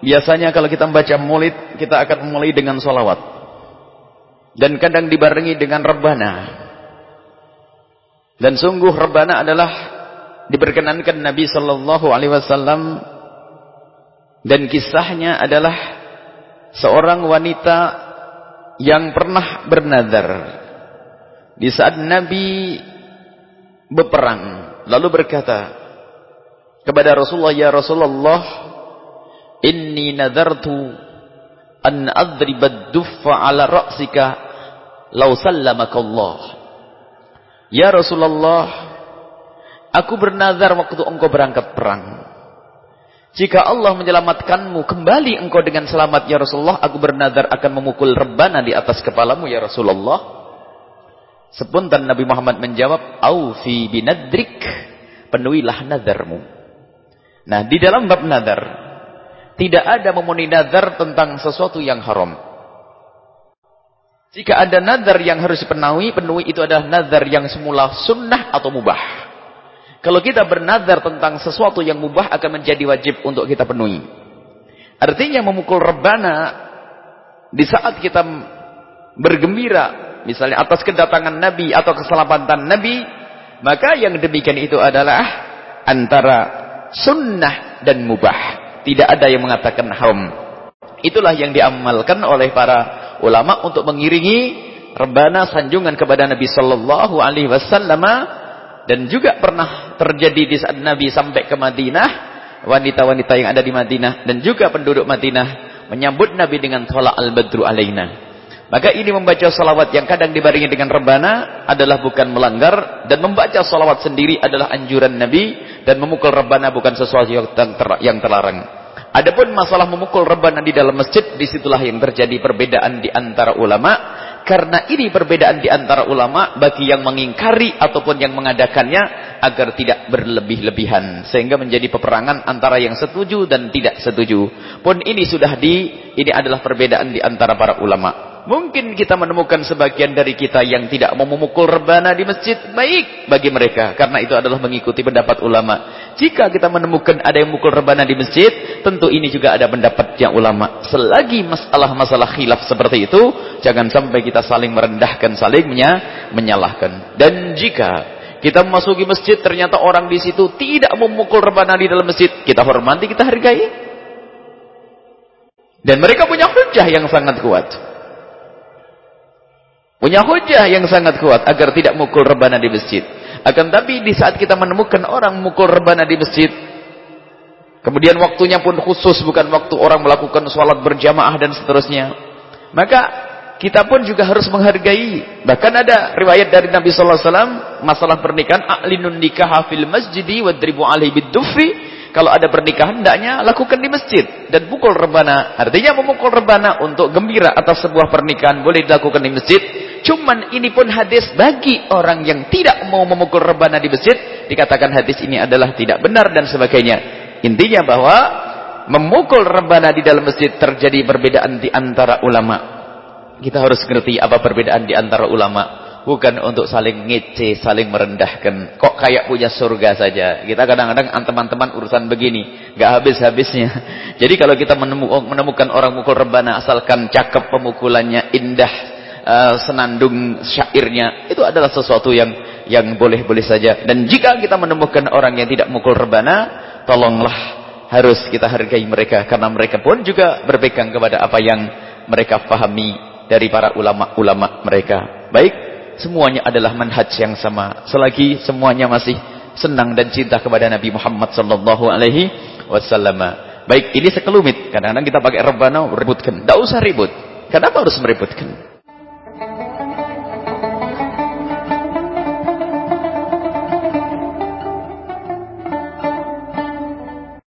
biasanya kalau kita membaca maulid, kita akan memulai dengan solawat. Dan kadang dibarengi dengan rebana. Dan sungguh rebana adalah diperkenankan Nabi Sallallahu Alaihi Wasallam dan kisahnya adalah seorang wanita yang pernah bernazar di saat Nabi berperang lalu berkata kepada Rasulullah ya Rasulullah inni nadartu an adriba ad-duffa ala ra'sika law sallamaka Allah ya Rasulullah aku bernazar waktu engkau berangkat perang jika Allah menyelamatkanmu kembali engkau dengan selamat ya Rasulullah aku bernazar akan memukul rebana di atas kepalamu ya Rasulullah Sepuntan Nabi Muhammad menjawab, "Aufi binadrik." Penuhilah nadarmu. Nah, di dalam bab nadar tidak ada memenuhi nadar tentang sesuatu yang haram. Jika ada nadar yang harus dipenuhi, penuhi itu adalah nadar yang semula sunnah atau mubah. Kalau kita bernadar tentang sesuatu yang mubah akan menjadi wajib untuk kita penuhi. Artinya memukul rebana di saat kita bergembira misalnya atas kedatangan Nabi atau keselamatan Nabi, maka yang demikian itu adalah antara sunnah dan mubah. Tidak ada yang mengatakan haram. Itulah yang diamalkan oleh para ulama untuk mengiringi rebana sanjungan kepada Nabi sallallahu alaihi wasallam dan juga pernah terjadi di saat Nabi sampai ke Madinah, wanita-wanita yang ada di Madinah dan juga penduduk Madinah menyambut Nabi dengan tolak al-badru alaina. Maka ini membaca salawat yang kadang dibarengi dengan rebana adalah bukan melanggar dan membaca salawat sendiri adalah anjuran Nabi dan memukul rebana bukan sesuatu yang terlarang. Adapun masalah memukul rebana di dalam masjid di situlah yang terjadi perbedaan di antara ulama karena ini perbedaan di antara ulama bagi yang mengingkari ataupun yang mengadakannya agar tidak berlebih-lebihan sehingga menjadi peperangan antara yang setuju dan tidak setuju. Pun ini sudah di ini adalah perbedaan di antara para ulama. Mungkin kita menemukan sebagian dari kita yang tidak mau memukul rebana di masjid. Baik bagi mereka. Karena itu adalah mengikuti pendapat ulama. Jika kita menemukan ada yang memukul rebana di masjid. Tentu ini juga ada pendapat yang ulama. Selagi masalah-masalah khilaf seperti itu. Jangan sampai kita saling merendahkan, saling menyalahkan. Dan jika kita memasuki masjid ternyata orang di situ tidak memukul rebana di dalam masjid. Kita hormati, kita hargai. Dan mereka punya hujah yang sangat kuat. Punya hujah yang sangat kuat agar tidak mukul rebana di masjid. Akan tapi di saat kita menemukan orang mukul rebana di masjid, kemudian waktunya pun khusus bukan waktu orang melakukan sholat berjamaah dan seterusnya. Maka kita pun juga harus menghargai. Bahkan ada riwayat dari Nabi sallallahu alaihi wasallam masalah pernikahan a'linun nikah fil masjidi wadribu alaihi bid-duffi kalau ada pernikahan hendaknya lakukan di masjid dan pukul rebana. Artinya memukul rebana untuk gembira atas sebuah pernikahan boleh dilakukan di masjid. Cuman ini pun hadis bagi orang yang tidak mau memukul rebana di masjid dikatakan hadis ini adalah tidak benar dan sebagainya. Intinya bahwa memukul rebana di dalam masjid terjadi perbedaan di antara ulama. Kita harus mengerti apa perbedaan di antara ulama bukan untuk saling ngece, saling merendahkan. Kok kayak punya surga saja. Kita kadang-kadang teman-teman urusan begini, nggak habis-habisnya. Jadi kalau kita menemukan orang mukul rebana asalkan cakep pemukulannya, indah uh, senandung syairnya, itu adalah sesuatu yang yang boleh-boleh saja. Dan jika kita menemukan orang yang tidak mukul rebana, tolonglah harus kita hargai mereka karena mereka pun juga berpegang kepada apa yang mereka pahami dari para ulama-ulama mereka. Baik, semuanya adalah manhaj yang sama. Selagi semuanya masih senang dan cinta kepada Nabi Muhammad sallallahu alaihi wasallam. Baik, ini sekelumit. Kadang-kadang kita pakai rebana ributkan. Tidak usah ribut. Kenapa harus meributkan?